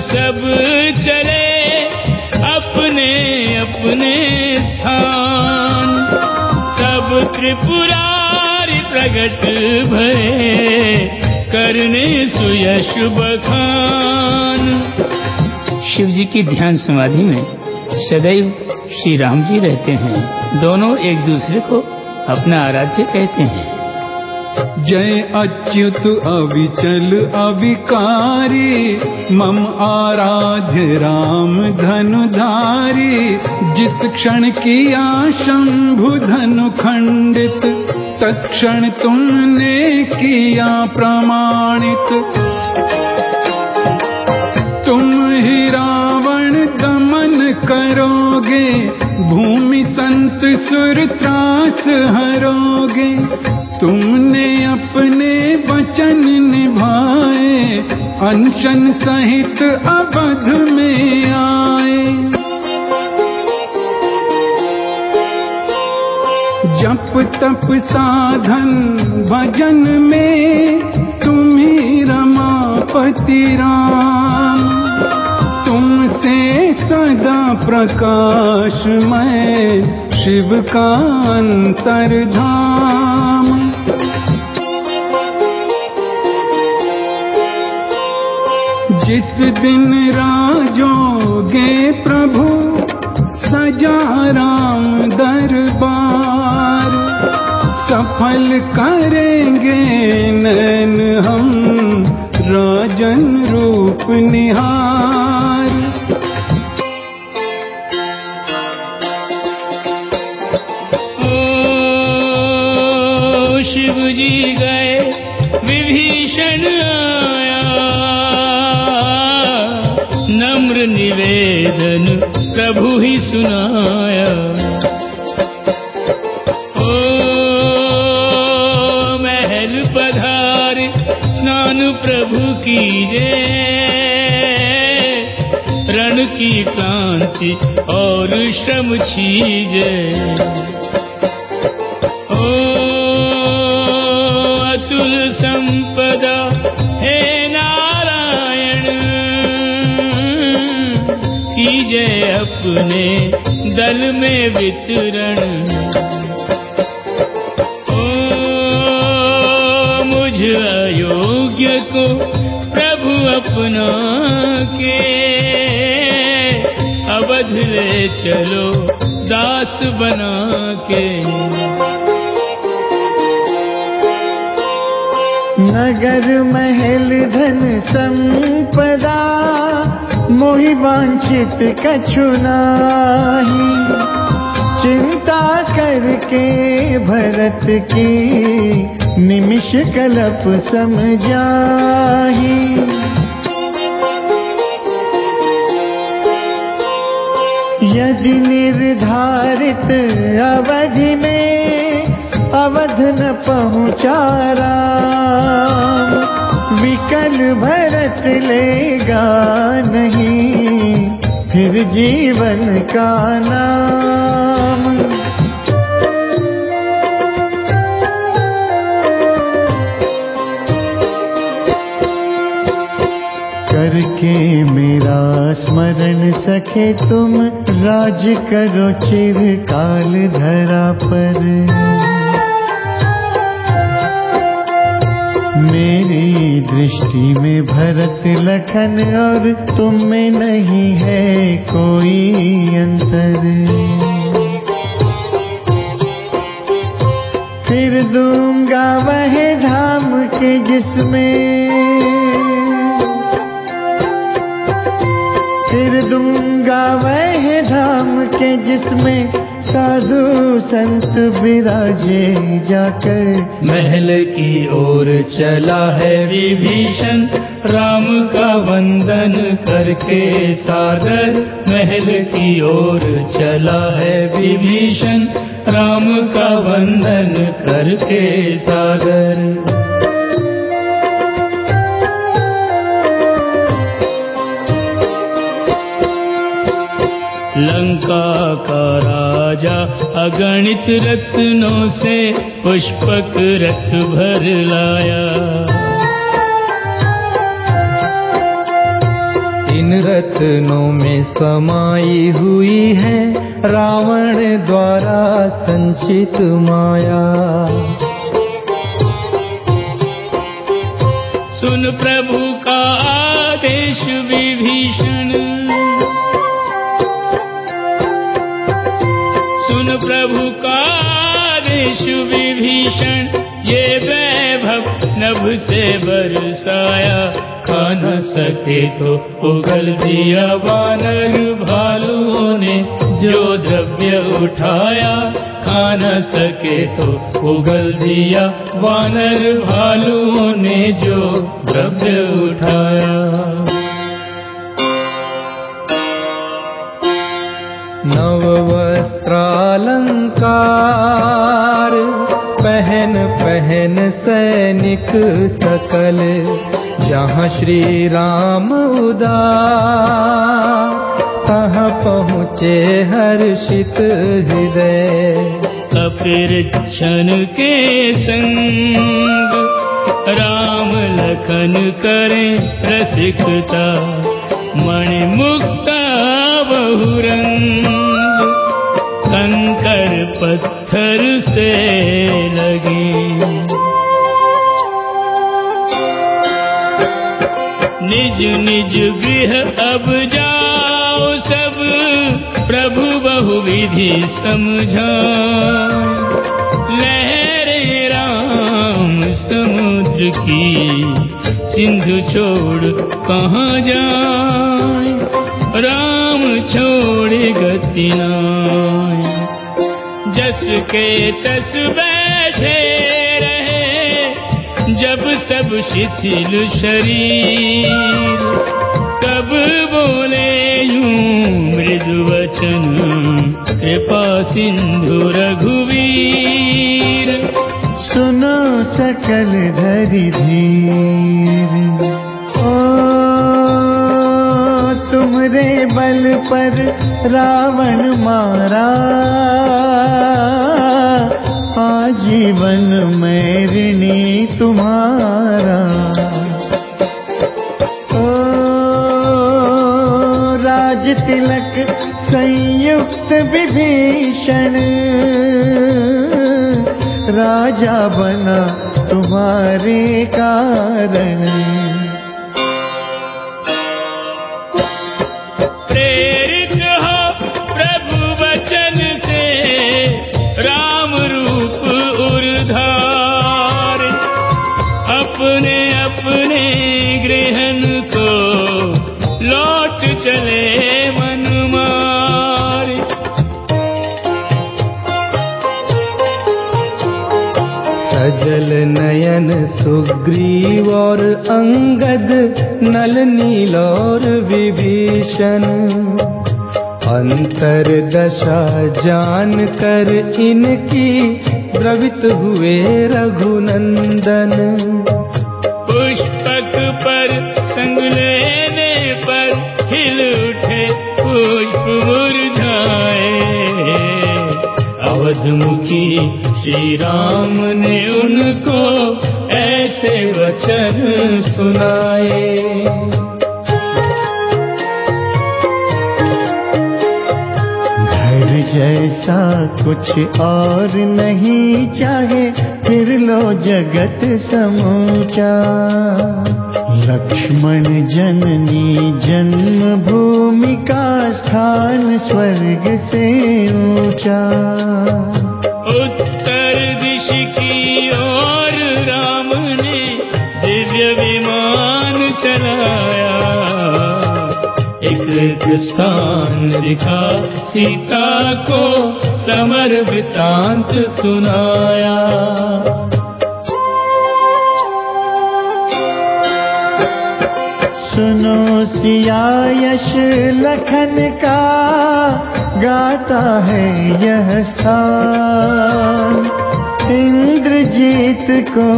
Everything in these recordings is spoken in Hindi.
सब चले अपने अपने स्थान। तब त्रिपुरारी प्रगट भये करने सुयश बखान। शिव जी की ध्यान समाधि में सदैव श्री राम जी रहते हैं। दोनों एक दूसरे को अपना आराध्य कहते हैं। जय अच्युत अविचल अविकारी, मम आराध्य राम धनुधारी, जिस क्षण किया शंभु धनु खंडित तत्क्षण तुमने किया प्रमाणित। तुम ही रावण दमन करोगे, भूमि संत सुर त्रास हरोगे। तुमने अपने वचन निभाए, अनशन सहित अवध में आए। जप तप साधन भजन में तुम्ही रमापति राम। तुमसे सदा प्रकाश मैं शिव का अंतर्धाम जिस दिन राजोगे प्रभु, सजा राम दरबार। सफल करेंगे नैन हम, राजन रूप निहार। ओ शिव जी गए विभीषण निवेदन प्रभु ही सुनाया। ओ, महल पधार, स्नान प्रभु कीजे। रण की क्रांति और श्रम छीजे। अपने दल में वितरण। ओ, मुझ अयोग्य को प्रभु अपना के। अवध ले चलो, दास बना के। नगर महल धन संपदा मोहि वांछित कछु नाही। चिंता करके भरत की निमिष कलप समझाही। यदि निर्धारित अवधि में अवध न पहुँचा राम विकल भरत लेगा नहीं, फिर जीवन का नाम। करके मेरा स्मरण सके तुम, राज करो चिरकाल धरा पर। मेरी दृष्टि में भरत लखन और तुम में नहीं है कोई अंतर। फिर दूँगा वह धाम के जिसमें फिर दूँगा वह धाम के जिसमें साधु संत विराजे जाकर। महल की ओर चला है विभीषण, राम का वंदन करके सागर महल की ओर चला है विभीषण, राम का वंदन करके सागर राजा अगणित रत्नों से पुष्पक रथ भर लाया। इन रत्नों में समाई हुई है रावण द्वारा संचित माया। सुन प्रभु का आदेश विभीषण। प्रभु का आदेश विभीषण ये वैभव नभ बरसाया। खा न सके तो उगल दिया वानर भालुओं ने जो द्रव्य उठाया। सके तो उगल दिया वानर भालुओं ने जो द्रव्य उठाया। नव वस्त्रालंकार पहन पहन सैनिक सकल जहाँ श्री राम उदार तहाँ पहुँचे हर्षित हृदय। कपिरच्छन के संग राम लखन करें रसिकता मणिमुक्ता बहुरंग पत्थर से लगी। निज निज गृह अब जाओ सब, प्रभु बहुविधि समझा लहरे राम समुद्र की, सिंधु छोड़ कहाँ जाए? राम छोड़े गति नाय जस के तस बैठे रहे जब सब शिथिल शरीर। कब बोले यूँ मृदु वचन कृपा सिंधु रघुवीर। सुनो सकल धरि धीर। ओ तुमरे बल पर रावण मारा आजीवन में ऋणी तुम्हारा। ओ राज तिलक संयुक्त विभीषण राजा बना तुम्हारे कारण सजल नयन सुग्रीव और अंगद नल नील और विभीषण। अंतर दशा जान कर इनकी द्रवित हुए रघुनंदन। पुष्पक पर संग लेने पर हिल उठे पुष्प मुरझाए। अवधमुखी श्री राम ने उनको ऐसे वचन सुनाए। घर जैसा कुछ और नहीं चाहे फिर लो जगत समूचा। लक्ष्मण जननी जन्म भूमि का स्थान स्वर्ग से ऊँचा। उत्तर चलाया। एक स्थान दिखा, सीता को समर वृतांत सुनाया। सुनो सिया यश लखन का, गाता है यह स्थान। इंद्रजीत को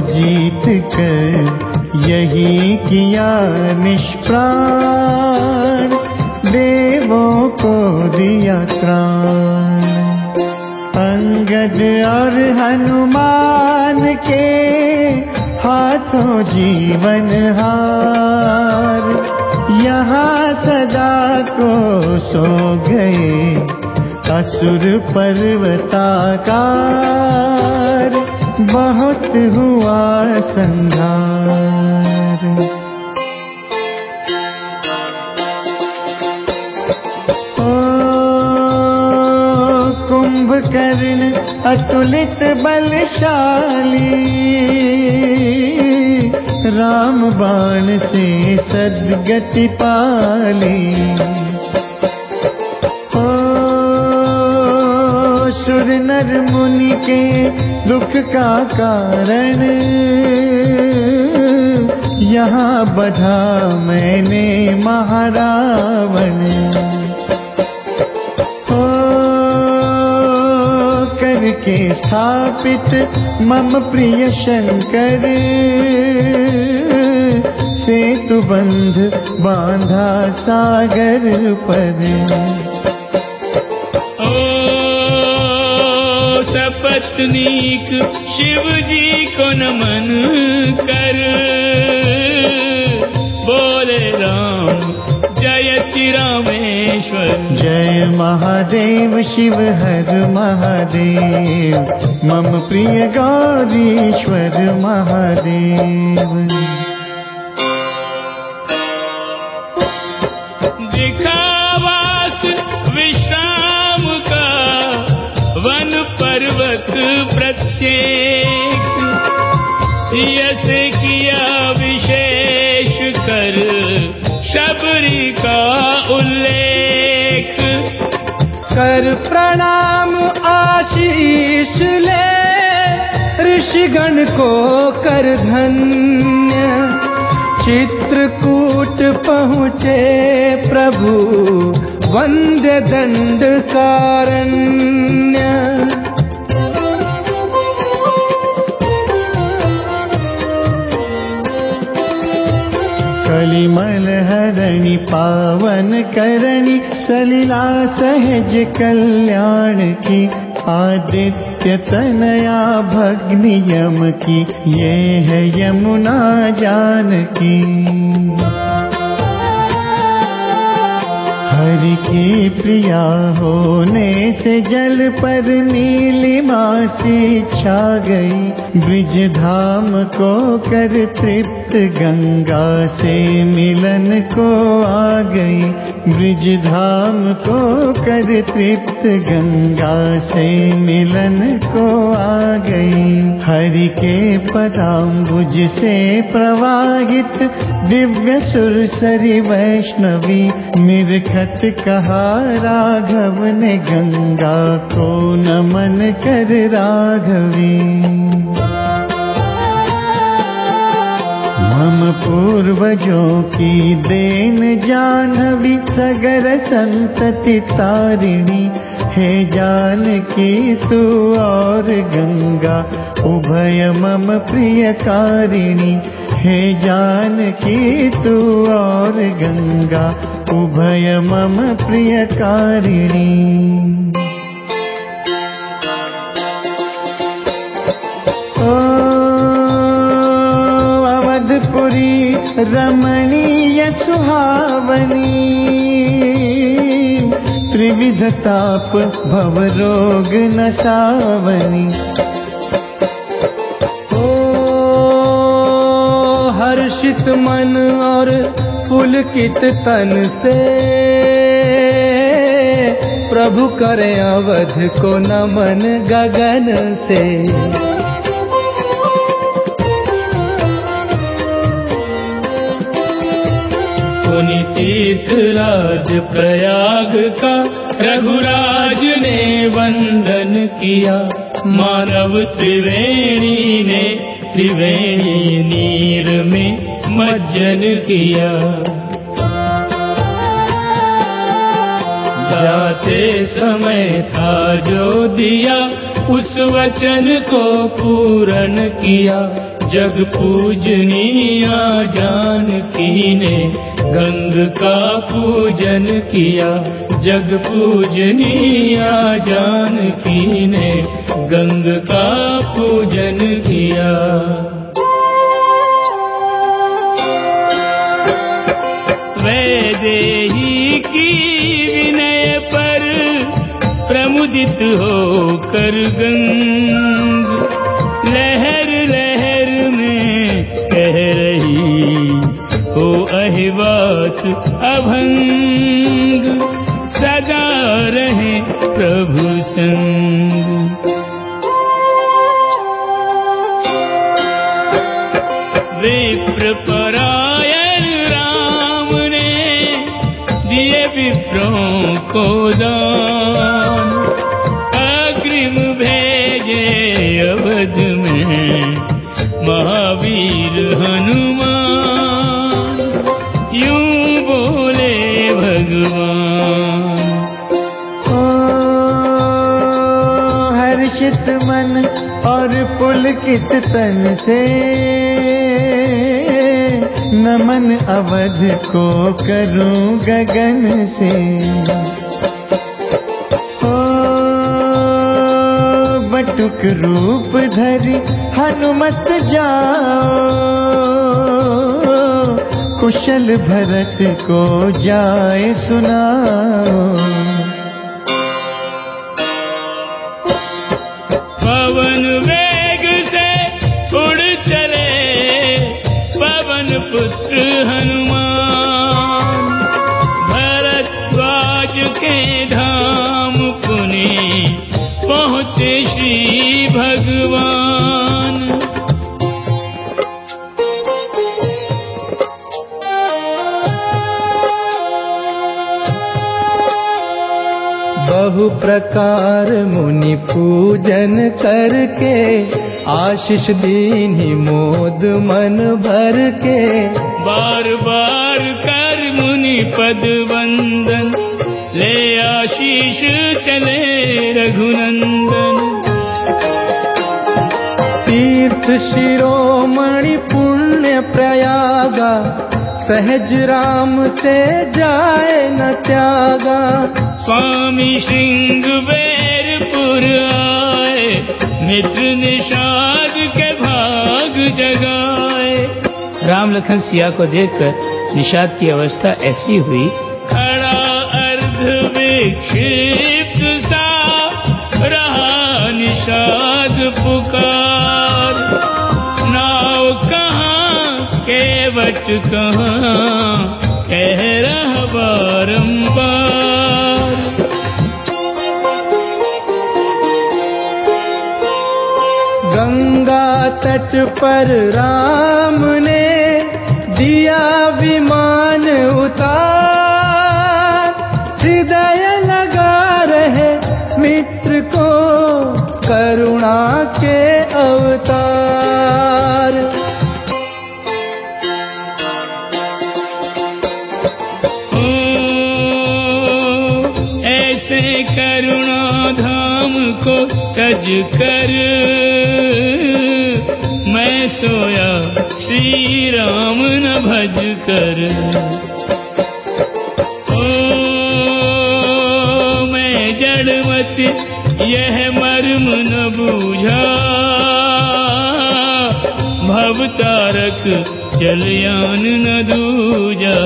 जीत कर यही किया निष्प्राण, देवों को दिया त्राण। अंगद और हनुमान के हाथों जीवन हार, यहाँ सदा को सो गए असुर पर्वताकार। बहुत हुआ संघार। ओ कुंभकर्ण अतुलित बलशाली राम बाण से सदगति पाली। सुर नर मुनि के दुख का कारण। यहाँ बधा मैंने महारावण। ओ करके स्थापित मम प्रिय शंकर। सेतु बंध बांधा सागर पर। सपत्नीक शिव जी को नमन कर। बोले राम जयति रामेश्वर जय महादेव शिव हर महादेव। मम प्रिय गौरीश्वर महादेव। दिखावास विश्राम प्रत्येक सिय से किया विशेष कर, शबरी का उल्लेख। कर प्रणाम आशीष ले, ऋषिगण को कर धन्य। चित्रकूट पहुँचे प्रभु, वंद्य दंड कारण्य। कलिमल हरणि पावन करणी सलिला सहज कल्याण की आदित्य तनया भग्नि यम की ये है यमुना जानकी हरि की प्रिया होने से जल पर नीलिमा सी छा गई। ब्रिज धाम को कर तृप्त गंगा से मिलन को आ गई। ब्रिज धाम को कर तृप्त गंगा से मिलन को आ गई। हरि के पदाम्बुज से प्रवाहित दिव्य सुरसरी वैष्णवी, निर्खत कहा राघव ने गंगा को नमन कर राघवी। मम पूर्वजों की देन जानवी सगर संतति तारिणी हे जानकी तू और गंगा, उभय मम प्रियकारिणी हे जानकी तू और गंगा, उभय मम प्रियकारिणी अवधपुरी रमणीय सुहावनी ताप भव रोग नसावनी ओ हर्षित मन और पुलकित तन से प्रभु करे अवध को नमन गगन से। पुनि तीर्थ राज प्रयाग का रघुराज ने वंदन किया। मानव त्रिवेणी ने त्रिवेणी नीर में मज्जन किया। जाते समय था जो दिया उस वचन को पूर्ण किया। जग पूजनिया जानकी ने गंग का पूजन किया, जग पूजनिया जानकी ने गंग का पूजन किया। वैदेही की विनय पर प्रमुदित होकर गंग अभंग सदा रहे प्रभु संग। विप्र परायण राम ने दिए विप्रों को दान। अग्रिम भेजे अवध में महावीर हनुमान पुलकित तन से नमन अवध को करूँ गगन से। ओ, बटुक रूप धरि हनुमत जाओ, कुशल भरत को जाए सुनाओ। प्रकार मुनि पूजन करके आशीष दीनी मोद मन भर के बार बार कर मुनि पद वंदन ले आशीष चले रघुनंदन। तीर्थ शिरोमणि पुण्य प्रयागा सहज राम से जाए न त्यागा। स्वामी सिंह बैरपुर आए मित्र निषाद के भाग जगाए। राम लखन सिया को देखकर निषाद की अवस्था ऐसी हुई। खड़ा अर्ध विक्षिप्त सा रहा निषाद पुकार। नाव कहाँ केवट कहाँ कह पर राम ने दिया विमान उतार। हृदय लगा रहे मित्र को करुणा के अवतार। ऐसे करुणा धाम को तज कर। सोया श्री राम न भज कर। ओ, मैं जड़मति, यह मर्म न बूझा। भव तारक जलयान न दूजा।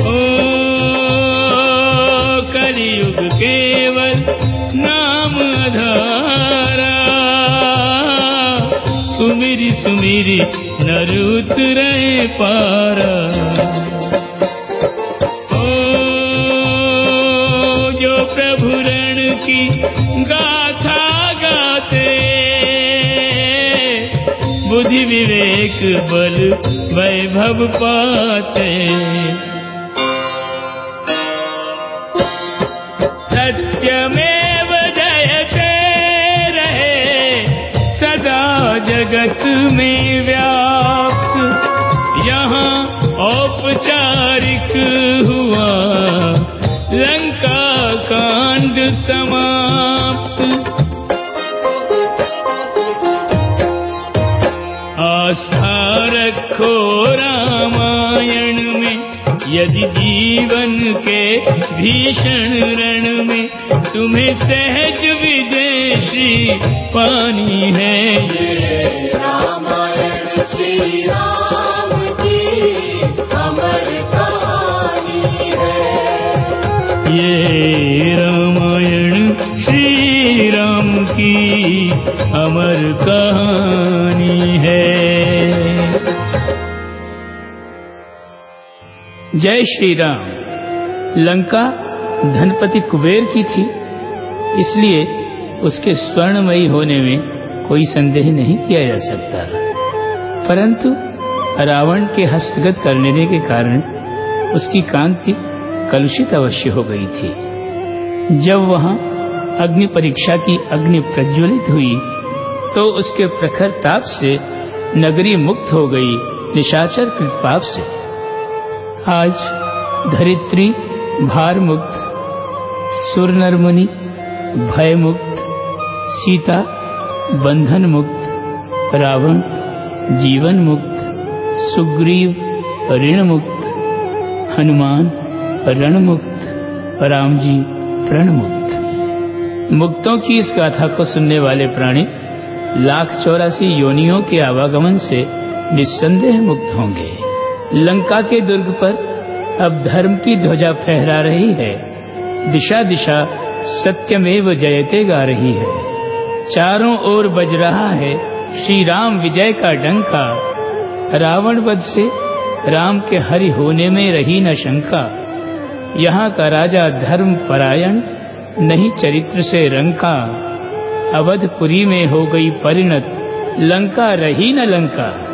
ओ, कलयुग केवल सुमिरी नर उतरे पारा। ओ, जो प्रभु रण की गाथा गाते, बुद्धि विवेक बल वैभव पाते। सत्यमेव जयते जगत में व्याप्त। यहाँ औपचारिक हुआ। लंका कांड समाप्त। आस्था रखो रामायण में। यदि जीवन के भीषण रण में तुम्हें सहज विदेशी पानी है। ये रामायण श्री राम की अमर कहानी है। ये रामायण श्री राम की अमर कहानी है जय श्री राम लंका धनपति कुबेर की थी। इसलिए उसके स्वर्णमयी होने में कोई संदेह नहीं किया जा सकता। परंतु रावण के हस्तगत करने के कारण उसकी कांति कलुषित अवश्य हो गई थी। जब वहाँ अग्नि परीक्षा की अग्नि प्रज्वलित हुई तो उसके प्रखर ताप से नगरी मुक्त हो गई निशाचर कृत पाप से। आज धरित्री भार मुक्त सुर भय मुक्त सीता बंधन मुक्त रावण जीवन मुक्त सुग्रीव ऋण मुक्त हनुमान रण मुक्त राम जी प्रण मुक्त मुक्तों की इस गाथा को सुनने वाले प्राणी लाख चौरासी योनियों के आवागमन से निस्संदेह मुक्त होंगे। लंका के दुर्ग पर अब धर्म की ध्वजा फहरा रही है। दिशा दिशा सत्यमेव जयते गा रही है। चारों ओर बज रहा है श्री राम विजय का डंका। रावण वध से राम के हरि होने में रही न शंका। यहाँ का राजा धर्म परायण, नहीं चरित्र से रंका। अवधपुरी में हो गई परिणत, लंका रही न लंका।